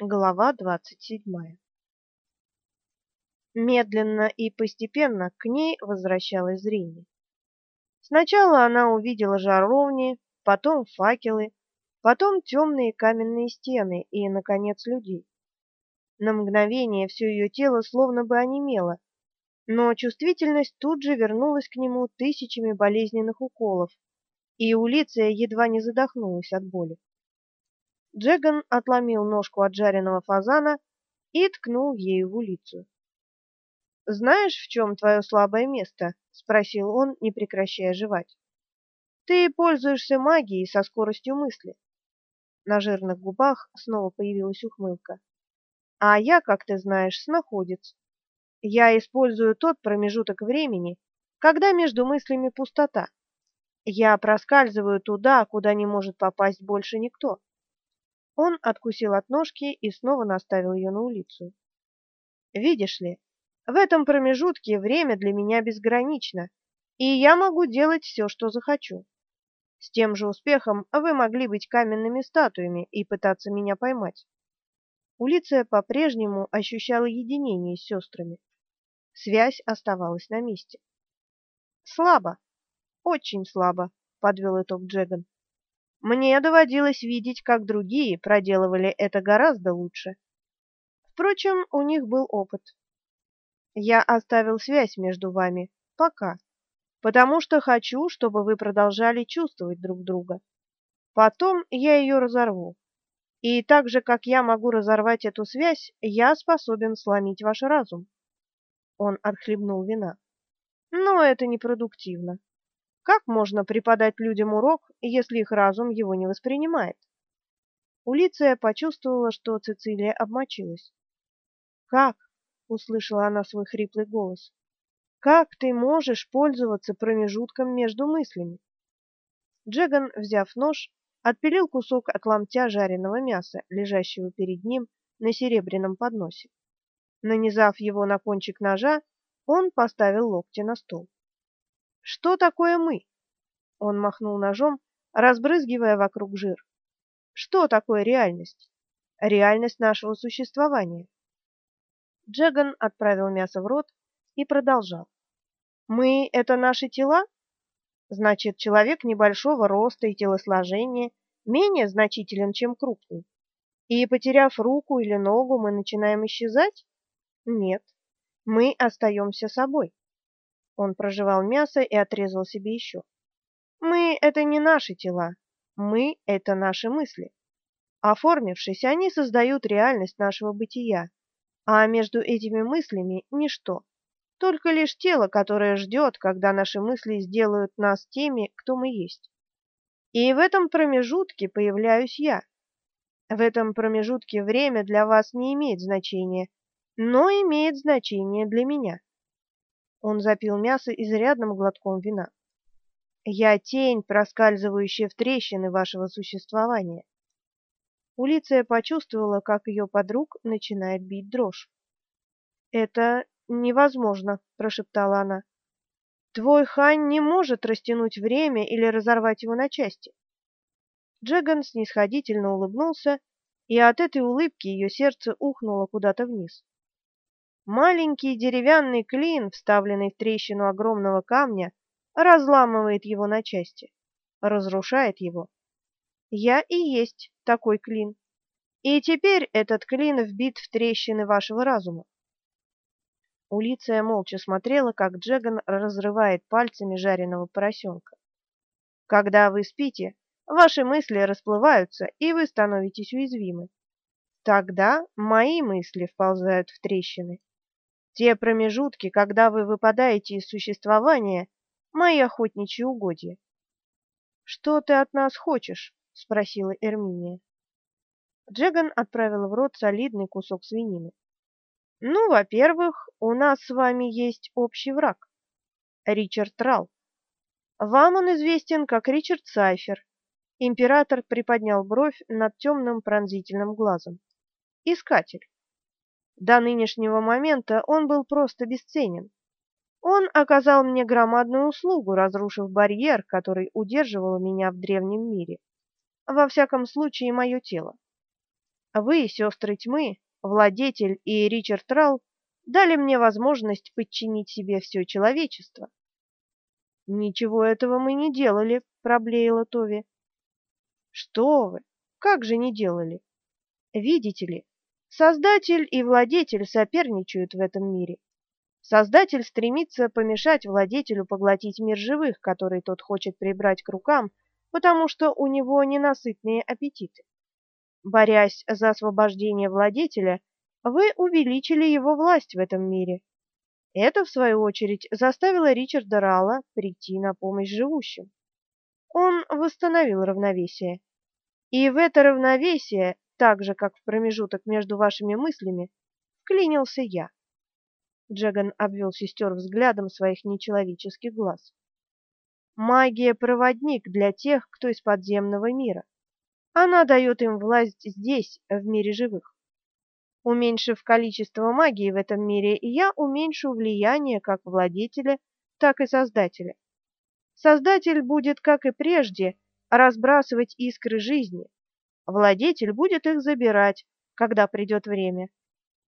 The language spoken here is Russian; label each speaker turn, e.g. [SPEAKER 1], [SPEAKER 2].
[SPEAKER 1] Глава двадцать седьмая. Медленно и постепенно к ней возвращалось зрение. Сначала она увидела жаровни, потом факелы, потом темные каменные стены и, наконец, людей. На мгновение все ее тело словно бы онемело, но чувствительность тут же вернулась к нему тысячами болезненных уколов, и Улиция едва не задохнулась от боли. Джеган отломил ножку от жареного фазана и ткнул ею в улицу. Знаешь, в чем твое слабое место? спросил он, не прекращая жевать. Ты пользуешься магией со скоростью мысли. На жирных губах снова появилась ухмылка. А я, как ты знаешь, снаходец. Я использую тот промежуток времени, когда между мыслями пустота. Я проскальзываю туда, куда не может попасть больше никто. Он откусил от ножки и снова наставил ее на улицу. Видишь ли, в этом промежутке время для меня безгранично, и я могу делать все, что захочу. С тем же успехом вы могли быть каменными статуями и пытаться меня поймать. Улиция по-прежнему ощущала единение с сестрами. Связь оставалась на месте. Слабо, очень слабо, подвел итог Джеган. Мне доводилось видеть, как другие проделывали это гораздо лучше. Впрочем, у них был опыт. Я оставил связь между вами пока, потому что хочу, чтобы вы продолжали чувствовать друг друга. Потом я ее разорву. И так же, как я могу разорвать эту связь, я способен сломить ваш разум. Он отхлебнул вина. Но это непродуктивно. Как можно преподать людям урок, если их разум его не воспринимает? Улиция почувствовала, что Цицилия обмочилась. Как? услышала она свой хриплый голос. Как ты можешь пользоваться промежутком между мыслями? Джеган, взяв нож, отпилил кусок от ломтя жареного мяса, лежащего перед ним на серебряном подносе. Нанизав его на кончик ножа, он поставил локти на стол. Что такое мы? Он махнул ножом, разбрызгивая вокруг жир. Что такое реальность? Реальность нашего существования. Джеган отправил мясо в рот и продолжал. Мы это наши тела? Значит, человек небольшого роста и телосложения менее значителен, чем крупный. И потеряв руку или ногу, мы начинаем исчезать? Нет. Мы остаемся собой. Он прожевал мясо и отрезал себе еще. Мы это не наши тела. Мы это наши мысли. Оформившись, они создают реальность нашего бытия, а между этими мыслями ничто. Только лишь тело, которое ждет, когда наши мысли сделают нас теми, кто мы есть. И в этом промежутке появляюсь я. В этом промежутке время для вас не имеет значения, но имеет значение для меня. Он запил мясо изрядным глотком вина. Я тень, проскальзывающая в трещины вашего существования. Улиция почувствовала, как ее подруг начинает бить дрожь. Это невозможно, прошептала она. Твой Хань не может растянуть время или разорвать его на части. Джеган снисходительно улыбнулся, и от этой улыбки ее сердце ухнуло куда-то вниз. Маленький деревянный клин, вставленный в трещину огромного камня, разламывает его на части, разрушает его. Я и есть такой клин. И теперь этот клин вбит в трещины вашего разума. Улиция молча смотрела, как Джеган разрывает пальцами жареного поросенка. Когда вы спите, ваши мысли расплываются, и вы становитесь уязвимы. Тогда мои мысли вползают в трещины. Те промежутки, когда вы выпадаете из существования, мои охотничьи угодья. Что ты от нас хочешь? спросила Эрминия. Джеган отправила в рот солидный кусок свинины. Ну, во-первых, у нас с вами есть общий враг. Ричард Рал. Вам он известен как Ричард Сайфер. Император приподнял бровь над темным пронзительным глазом. Искатель. До нынешнего момента он был просто бесценен. Он оказал мне громадную услугу, разрушив барьер, который удерживал меня в древнем мире. Во всяком случае, мое тело. Вы, сестры тьмы, владетель и Ричард Ралл, дали мне возможность подчинить себе все человечество. Ничего этого мы не делали, проблеяла Тови. Что вы? Как же не делали? Видите ли, создатель и владетель соперничают в этом мире. Создатель стремится помешать владетелю поглотить мир живых, который тот хочет прибрать к рукам, потому что у него ненасытные аппетиты. Борясь за освобождение владетеля, вы увеличили его власть в этом мире. Это, в свою очередь, заставило Ричарда Ралла прийти на помощь живущим. Он восстановил равновесие. И в это равновесие, так же, как в промежуток между вашими мыслями, вклинился я. Джаган обвел сестер взглядом своих нечеловеческих глаз. Магия проводник для тех, кто из подземного мира. Она дает им власть здесь, в мире живых. Уменьшив количество магии в этом мире, я уменьшу влияние как владетеля, так и создателя. Создатель будет, как и прежде, разбрасывать искры жизни. Владетель будет их забирать, когда придет время,